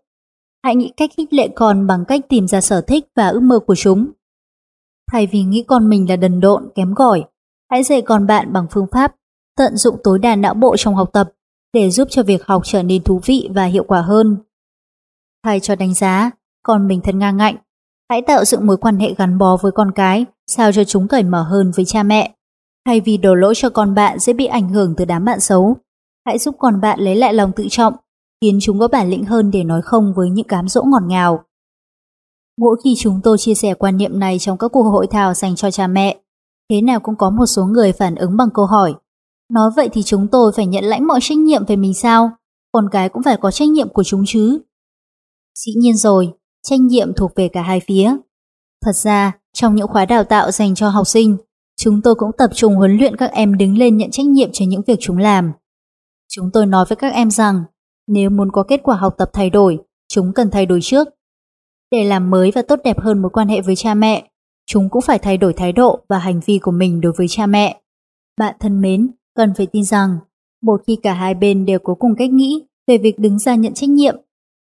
Hãy nghĩ cách khích lệ con bằng cách tìm ra sở thích và ước mơ của chúng. Thay vì nghĩ con mình là đần độn, kém cỏi, hãy dạy con bạn bằng phương pháp tận dụng tối đa não bộ trong học tập để giúp cho việc học trở nên thú vị và hiệu quả hơn. Thay cho đánh giá, con mình thật ngang ngạnh, hãy tạo dựng mối quan hệ gắn bó với con cái sao cho chúng cởi mở hơn với cha mẹ. Thay vì đổ lỗi cho con bạn dễ bị ảnh hưởng từ đám bạn xấu, hãy giúp con bạn lấy lại lòng tự trọng khiến chúng có bản lĩnh hơn để nói không với những cám dỗ ngọt ngào. Mỗi khi chúng tôi chia sẻ quan niệm này trong các cuộc hội thảo dành cho cha mẹ, thế nào cũng có một số người phản ứng bằng câu hỏi. Nói vậy thì chúng tôi phải nhận lãnh mọi trách nhiệm về mình sao? Con cái cũng phải có trách nhiệm của chúng chứ. Dĩ nhiên rồi, trách nhiệm thuộc về cả hai phía. Thật ra, trong những khóa đào tạo dành cho học sinh, chúng tôi cũng tập trung huấn luyện các em đứng lên nhận trách nhiệm cho những việc chúng làm. Chúng tôi nói với các em rằng nếu muốn có kết quả học tập thay đổi, chúng cần thay đổi trước. Để làm mới và tốt đẹp hơn mối quan hệ với cha mẹ, chúng cũng phải thay đổi thái độ và hành vi của mình đối với cha mẹ. Bạn thân mến, cần phải tin rằng, một khi cả hai bên đều có cùng cách nghĩ về việc đứng ra nhận trách nhiệm,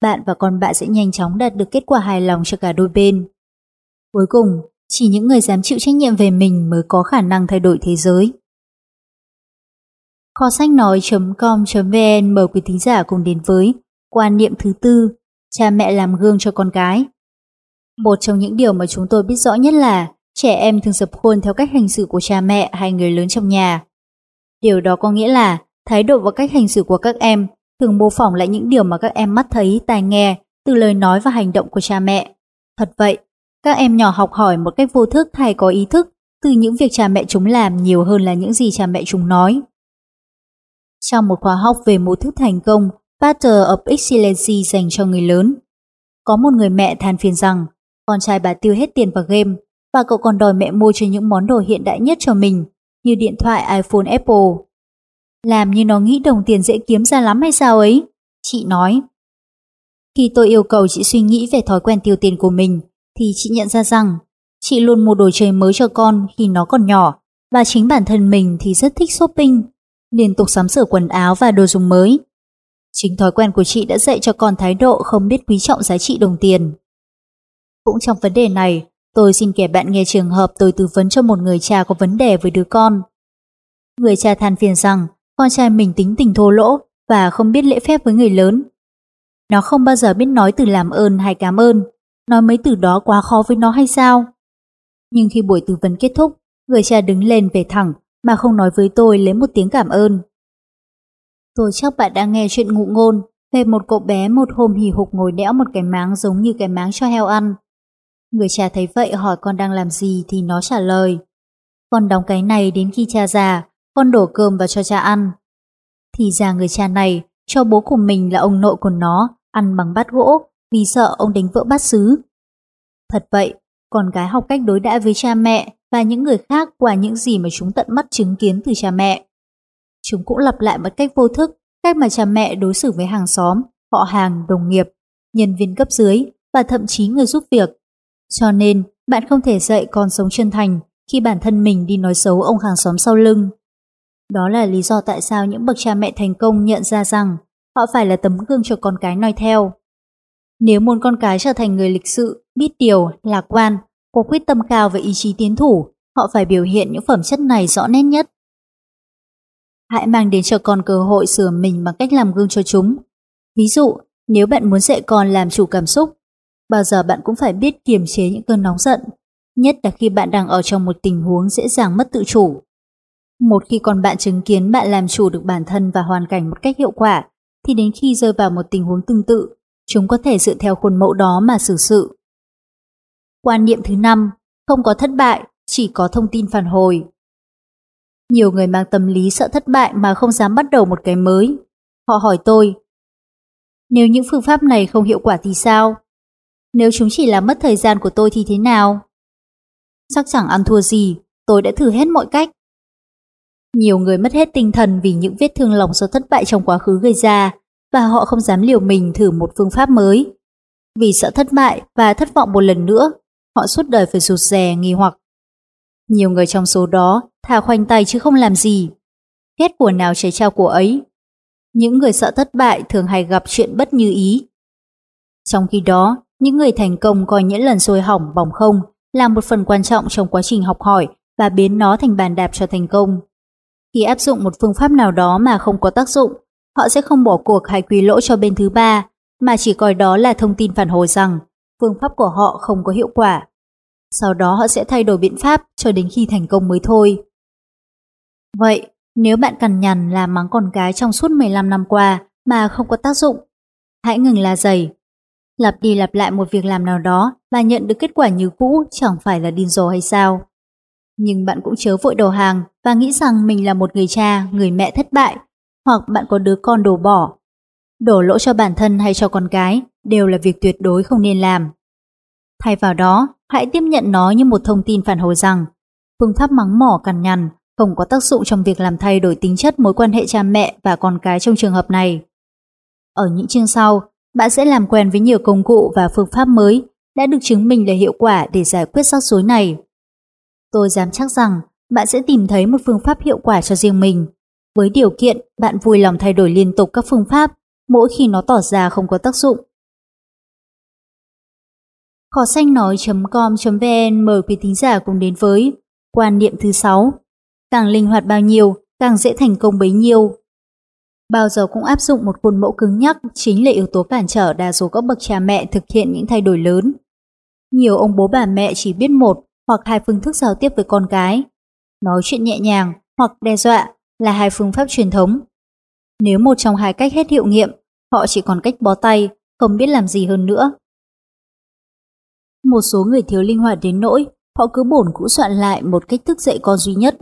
bạn và con bạn sẽ nhanh chóng đạt được kết quả hài lòng cho cả đôi bên. Cuối cùng, chỉ những người dám chịu trách nhiệm về mình mới có khả năng thay đổi thế giới. Kho sách nói.com.vn mời quý thính giả cùng đến với quan niệm thứ tư, cha mẹ làm gương cho con cái. Một trong những điều mà chúng tôi biết rõ nhất là trẻ em thường dập khuôn theo cách hành xử của cha mẹ hay người lớn trong nhà. Điều đó có nghĩa là thái độ và cách hành xử của các em thường mô phỏng lại những điều mà các em mắt thấy, tai nghe từ lời nói và hành động của cha mẹ. Thật vậy, các em nhỏ học hỏi một cách vô thức hay có ý thức từ những việc cha mẹ chúng làm nhiều hơn là những gì cha mẹ chúng nói. Trong một khóa học về mô thức thành công Pattern of Excellency dành cho người lớn, có một người mẹ than phiền rằng con trai bà tiêu hết tiền vào game và cậu còn đòi mẹ mua cho những món đồ hiện đại nhất cho mình như điện thoại iPhone Apple. Làm như nó nghĩ đồng tiền dễ kiếm ra lắm hay sao ấy? Chị nói. Khi tôi yêu cầu chị suy nghĩ về thói quen tiêu tiền của mình, thì chị nhận ra rằng chị luôn mua đồ chơi mới cho con khi nó còn nhỏ và chính bản thân mình thì rất thích shopping liên tục sắm sửa quần áo và đồ dùng mới. Chính thói quen của chị đã dạy cho con thái độ không biết quý trọng giá trị đồng tiền. Cũng trong vấn đề này, tôi xin kể bạn nghe trường hợp tôi tư vấn cho một người cha có vấn đề với đứa con. Người cha than phiền rằng con trai mình tính tình thô lỗ và không biết lễ phép với người lớn. Nó không bao giờ biết nói từ làm ơn hay cảm ơn, nói mấy từ đó quá khó với nó hay sao? Nhưng khi buổi tư vấn kết thúc, người cha đứng lên về thẳng mà không nói với tôi lấy một tiếng cảm ơn. Tôi chắc bạn đang nghe chuyện ngụ ngôn về một cậu bé một hôm hì hục ngồi đẽo một cái máng giống như cái máng cho heo ăn. Người cha thấy vậy hỏi con đang làm gì thì nó trả lời. Con đóng cái này đến khi cha già, con đổ cơm vào cho cha ăn. Thì ra người cha này cho bố của mình là ông nội của nó ăn bằng bát gỗ vì sợ ông đánh vỡ bát sứ. Thật vậy, con gái học cách đối đãi với cha mẹ và những người khác qua những gì mà chúng tận mắt chứng kiến từ cha mẹ. Chúng cũng lặp lại một cách vô thức cách mà cha mẹ đối xử với hàng xóm, họ hàng, đồng nghiệp, nhân viên cấp dưới và thậm chí người giúp việc. Cho nên, bạn không thể dạy con sống chân thành khi bản thân mình đi nói xấu ông hàng xóm sau lưng. Đó là lý do tại sao những bậc cha mẹ thành công nhận ra rằng họ phải là tấm gương cho con cái noi theo. Nếu muốn con cái trở thành người lịch sự, biết điều, lạc quan có quyết tâm cao và ý chí tiến thủ, họ phải biểu hiện những phẩm chất này rõ nét nhất. Hãy mang đến cho con cơ hội sửa mình bằng cách làm gương cho chúng. Ví dụ, nếu bạn muốn dạy con làm chủ cảm xúc, bao giờ bạn cũng phải biết kiềm chế những cơn nóng giận, nhất là khi bạn đang ở trong một tình huống dễ dàng mất tự chủ. Một khi con bạn chứng kiến bạn làm chủ được bản thân và hoàn cảnh một cách hiệu quả, thì đến khi rơi vào một tình huống tương tự, chúng có thể dựa theo khuôn mẫu đó mà xử sự. Quan niệm thứ năm, không có thất bại, chỉ có thông tin phản hồi. Nhiều người mang tâm lý sợ thất bại mà không dám bắt đầu một cái mới. Họ hỏi tôi, nếu những phương pháp này không hiệu quả thì sao? Nếu chúng chỉ làm mất thời gian của tôi thì thế nào? Chắc chẳng ăn thua gì, tôi đã thử hết mọi cách. Nhiều người mất hết tinh thần vì những vết thương lòng do thất bại trong quá khứ gây ra và họ không dám liều mình thử một phương pháp mới. Vì sợ thất bại và thất vọng một lần nữa, họ suốt đời phải rụt rè, nghi hoặc. Nhiều người trong số đó thà khoanh tay chứ không làm gì. Ghét của nào trái trao của ấy. Những người sợ thất bại thường hay gặp chuyện bất như ý. Trong khi đó, những người thành công coi những lần sôi hỏng bỏng không là một phần quan trọng trong quá trình học hỏi và biến nó thành bàn đạp cho thành công. Khi áp dụng một phương pháp nào đó mà không có tác dụng, họ sẽ không bỏ cuộc hay quy lỗi cho bên thứ ba, mà chỉ coi đó là thông tin phản hồi rằng phương pháp của họ không có hiệu quả. Sau đó họ sẽ thay đổi biện pháp cho đến khi thành công mới thôi. Vậy, nếu bạn cằn nhằn làm mắng con cái trong suốt 15 năm qua mà không có tác dụng, hãy ngừng la dày. Lặp đi lặp lại một việc làm nào đó và nhận được kết quả như cũ chẳng phải là điên rồ hay sao. Nhưng bạn cũng chớ vội đầu hàng và nghĩ rằng mình là một người cha, người mẹ thất bại, hoặc bạn có đứa con đổ bỏ. Đổ lỗi cho bản thân hay cho con cái đều là việc tuyệt đối không nên làm. Thay vào đó, hãy tiếp nhận nó như một thông tin phản hồi rằng phương pháp mắng mỏ cằn nhằn không có tác dụng trong việc làm thay đổi tính chất mối quan hệ cha mẹ và con cái trong trường hợp này. Ở những chương sau, bạn sẽ làm quen với nhiều công cụ và phương pháp mới đã được chứng minh là hiệu quả để giải quyết rắc rối này. Tôi dám chắc rằng bạn sẽ tìm thấy một phương pháp hiệu quả cho riêng mình, với điều kiện bạn vui lòng thay đổi liên tục các phương pháp mỗi khi nó tỏ ra không có tác dụng. Khỏ xanh nói.com.vn mời quý thính giả cùng đến với quan niệm thứ 6. Càng linh hoạt bao nhiêu, càng dễ thành công bấy nhiêu. Bao giờ cũng áp dụng một khuôn mẫu cứng nhắc chính là yếu tố cản trở đa số các bậc cha mẹ thực hiện những thay đổi lớn. Nhiều ông bố bà mẹ chỉ biết một hoặc hai phương thức giao tiếp với con cái. Nói chuyện nhẹ nhàng hoặc đe dọa là hai phương pháp truyền thống. Nếu một trong hai cách hết hiệu nghiệm, họ chỉ còn cách bó tay, không biết làm gì hơn nữa. Một số người thiếu linh hoạt đến nỗi họ cứ bổn cũ soạn lại một cách thức dạy con duy nhất.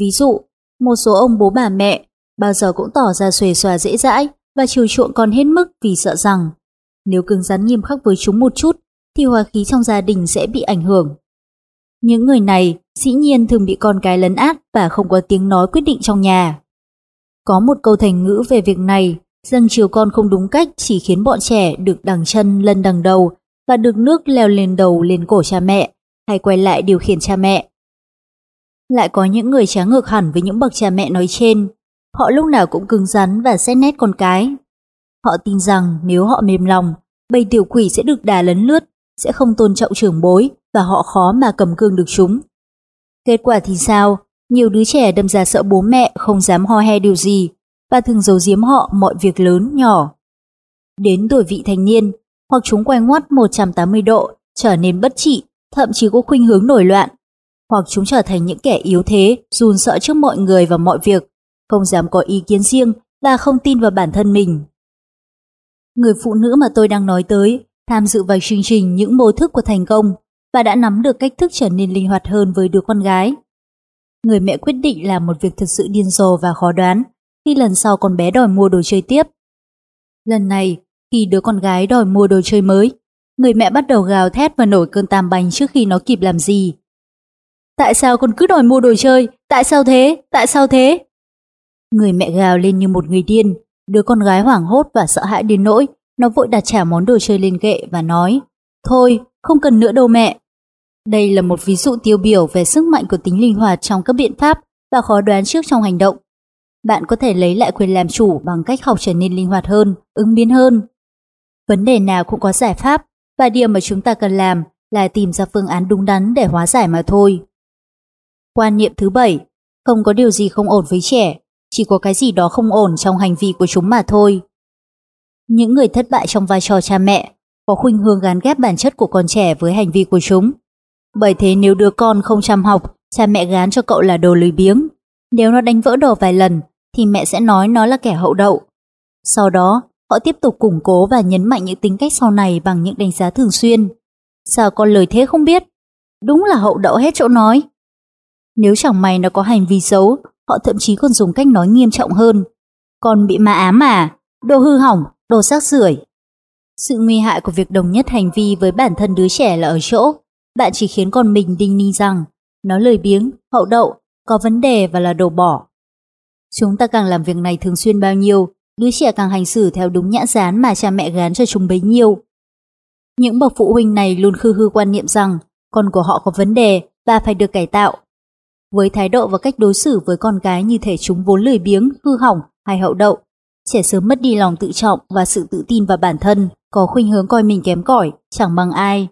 Ví dụ, một số ông bố bà mẹ bao giờ cũng tỏ ra xuề xòa dễ dãi và chiều chuộng con hết mức vì sợ rằng nếu cứng rắn nghiêm khắc với chúng một chút thì hòa khí trong gia đình sẽ bị ảnh hưởng. Những người này dĩ nhiên thường bị con cái lấn át và không có tiếng nói quyết định trong nhà. Có một câu thành ngữ về việc này, dâng chiều con không đúng cách chỉ khiến bọn trẻ được đằng chân lân đằng đầu và được nước leo lên đầu lên cổ cha mẹ, hay quay lại điều khiển cha mẹ. Lại có những người trái ngược hẳn với những bậc cha mẹ nói trên, họ lúc nào cũng cứng rắn và xét nét con cái. Họ tin rằng nếu họ mềm lòng, bầy tiểu quỷ sẽ được đà lấn lướt, sẽ không tôn trọng trưởng bối và họ khó mà cầm cương được chúng. Kết quả thì sao? Nhiều đứa trẻ đâm ra sợ bố mẹ không dám ho he điều gì và thường giấu giếm họ mọi việc lớn nhỏ. Đến tuổi vị thành niên, hoặc chúng quay ngoắt 180 độ, trở nên bất trị, thậm chí có khuynh hướng nổi loạn, hoặc chúng trở thành những kẻ yếu thế, run sợ trước mọi người và mọi việc, không dám có ý kiến riêng và không tin vào bản thân mình. Người phụ nữ mà tôi đang nói tới tham dự vào chương trình những mô thức của thành công và đã nắm được cách thức trở nên linh hoạt hơn với đứa con gái. Người mẹ quyết định làm một việc thật sự điên rồ và khó đoán khi lần sau con bé đòi mua đồ chơi tiếp. Lần này, khi đứa con gái đòi mua đồ chơi mới, người mẹ bắt đầu gào thét và nổi cơn tam bành trước khi nó kịp làm gì. Tại sao con cứ đòi mua đồ chơi? Tại sao thế? Tại sao thế? Người mẹ gào lên như một người điên, đứa con gái hoảng hốt và sợ hãi đến nỗi nó vội đặt trả món đồ chơi lên kệ và nói Thôi, không cần nữa đâu mẹ. Đây là một ví dụ tiêu biểu về sức mạnh của tính linh hoạt trong các biện pháp và khó đoán trước trong hành động. Bạn có thể lấy lại quyền làm chủ bằng cách học trở nên linh hoạt hơn, ứng biến hơn. Vấn đề nào cũng có giải pháp và điều mà chúng ta cần làm là tìm ra phương án đúng đắn để hóa giải mà thôi. Quan niệm thứ bảy, không có điều gì không ổn với trẻ, chỉ có cái gì đó không ổn trong hành vi của chúng mà thôi. Những người thất bại trong vai trò cha mẹ có khuynh hướng gắn ghép bản chất của con trẻ với hành vi của chúng. Bởi thế nếu đứa con không chăm học, cha mẹ gán cho cậu là đồ lười biếng. Nếu nó đánh vỡ đồ vài lần, thì mẹ sẽ nói nó là kẻ hậu đậu. Sau đó, họ tiếp tục củng cố và nhấn mạnh những tính cách sau này bằng những đánh giá thường xuyên. Sao con lời thế không biết? Đúng là hậu đậu hết chỗ nói. Nếu chẳng may nó có hành vi xấu, họ thậm chí còn dùng cách nói nghiêm trọng hơn. Con bị ma ám à? Đồ hư hỏng, đồ xác rưởi. Sự nguy hại của việc đồng nhất hành vi với bản thân đứa trẻ là ở chỗ bạn chỉ khiến con mình đinh ninh rằng nó lười biếng, hậu đậu, có vấn đề và là đồ bỏ. Chúng ta càng làm việc này thường xuyên bao nhiêu, đứa trẻ càng hành xử theo đúng nhãn dán mà cha mẹ gán cho chúng bấy nhiêu. Những bậc phụ huynh này luôn khư hư quan niệm rằng con của họ có vấn đề và phải được cải tạo. Với thái độ và cách đối xử với con cái như thể chúng vốn lười biếng, hư hỏng hay hậu đậu, trẻ sớm mất đi lòng tự trọng và sự tự tin vào bản thân, có khuynh hướng coi mình kém cỏi, chẳng bằng ai.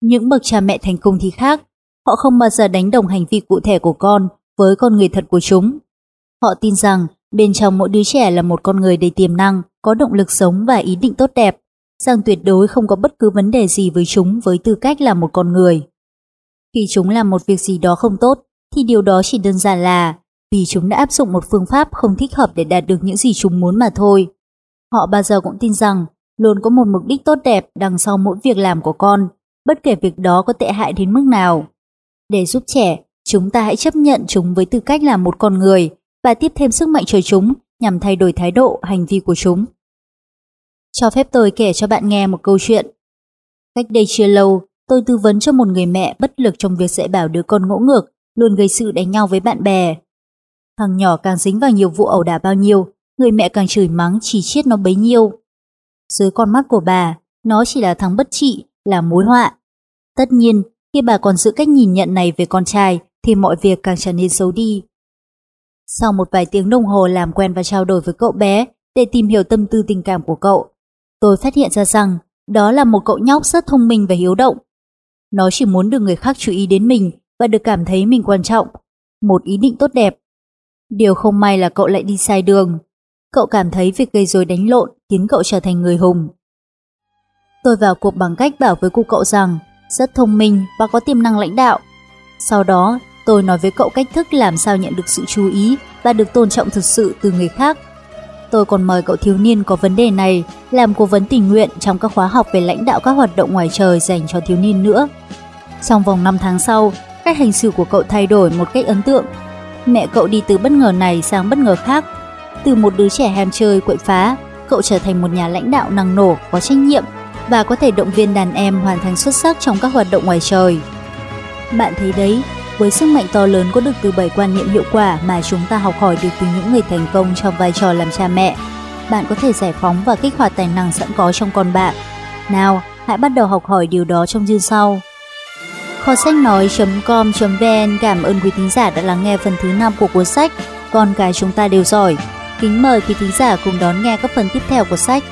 Những bậc cha mẹ thành công thì khác, họ không bao giờ đánh đồng hành vi cụ thể của con với con người thật của chúng. Họ tin rằng bên trong mỗi đứa trẻ là một con người đầy tiềm năng, có động lực sống và ý định tốt đẹp, rằng tuyệt đối không có bất cứ vấn đề gì với chúng với tư cách là một con người. Khi chúng làm một việc gì đó không tốt, thì điều đó chỉ đơn giản là vì chúng đã áp dụng một phương pháp không thích hợp để đạt được những gì chúng muốn mà thôi. Họ bao giờ cũng tin rằng luôn có một mục đích tốt đẹp đằng sau mỗi việc làm của con, bất kể việc đó có tệ hại đến mức nào. Để giúp trẻ, chúng ta hãy chấp nhận chúng với tư cách là một con người và tiếp thêm sức mạnh cho chúng nhằm thay đổi thái độ, hành vi của chúng. Cho phép tôi kể cho bạn nghe một câu chuyện. Cách đây chưa lâu, tôi tư vấn cho một người mẹ bất lực trong việc dạy bảo đứa con ngỗ ngược, luôn gây sự đánh nhau với bạn bè. Thằng nhỏ càng dính vào nhiều vụ ẩu đả bao nhiêu, người mẹ càng chửi mắng chỉ chiết nó bấy nhiêu. Dưới con mắt của bà, nó chỉ là thằng bất trị, là mối họa. Tất nhiên, khi bà còn giữ cách nhìn nhận này về con trai, thì mọi việc càng trở nên xấu đi. Sau một vài tiếng đồng hồ làm quen và trao đổi với cậu bé để tìm hiểu tâm tư tình cảm của cậu, tôi phát hiện ra rằng đó là một cậu nhóc rất thông minh và hiếu động. Nó chỉ muốn được người khác chú ý đến mình và được cảm thấy mình quan trọng, một ý định tốt đẹp. Điều không may là cậu lại đi sai đường. Cậu cảm thấy việc gây rối đánh lộn khiến cậu trở thành người hùng. Tôi vào cuộc bằng cách bảo với cô cậu rằng rất thông minh và có tiềm năng lãnh đạo. Sau đó, tôi nói với cậu cách thức làm sao nhận được sự chú ý và được tôn trọng thực sự từ người khác. Tôi còn mời cậu thiếu niên có vấn đề này làm cố vấn tình nguyện trong các khóa học về lãnh đạo các hoạt động ngoài trời dành cho thiếu niên nữa. Trong vòng 5 tháng sau, cách hành xử của cậu thay đổi một cách ấn tượng. Mẹ cậu đi từ bất ngờ này sang bất ngờ khác. Từ một đứa trẻ ham chơi quậy phá, cậu trở thành một nhà lãnh đạo năng nổ, có trách nhiệm và có thể động viên đàn em hoàn thành xuất sắc trong các hoạt động ngoài trời. Bạn thấy đấy, với sức mạnh to lớn có được từ bảy quan niệm hiệu quả mà chúng ta học hỏi được từ những người thành công trong vai trò làm cha mẹ, bạn có thể giải phóng và kích hoạt tài năng sẵn có trong con bạn. Nào, hãy bắt đầu học hỏi điều đó trong chương sau. Kho sách nói.com.vn cảm ơn quý thính giả đã lắng nghe phần thứ 5 của cuốn sách Con cái chúng ta đều giỏi. Kính mời quý thính giả cùng đón nghe các phần tiếp theo của sách.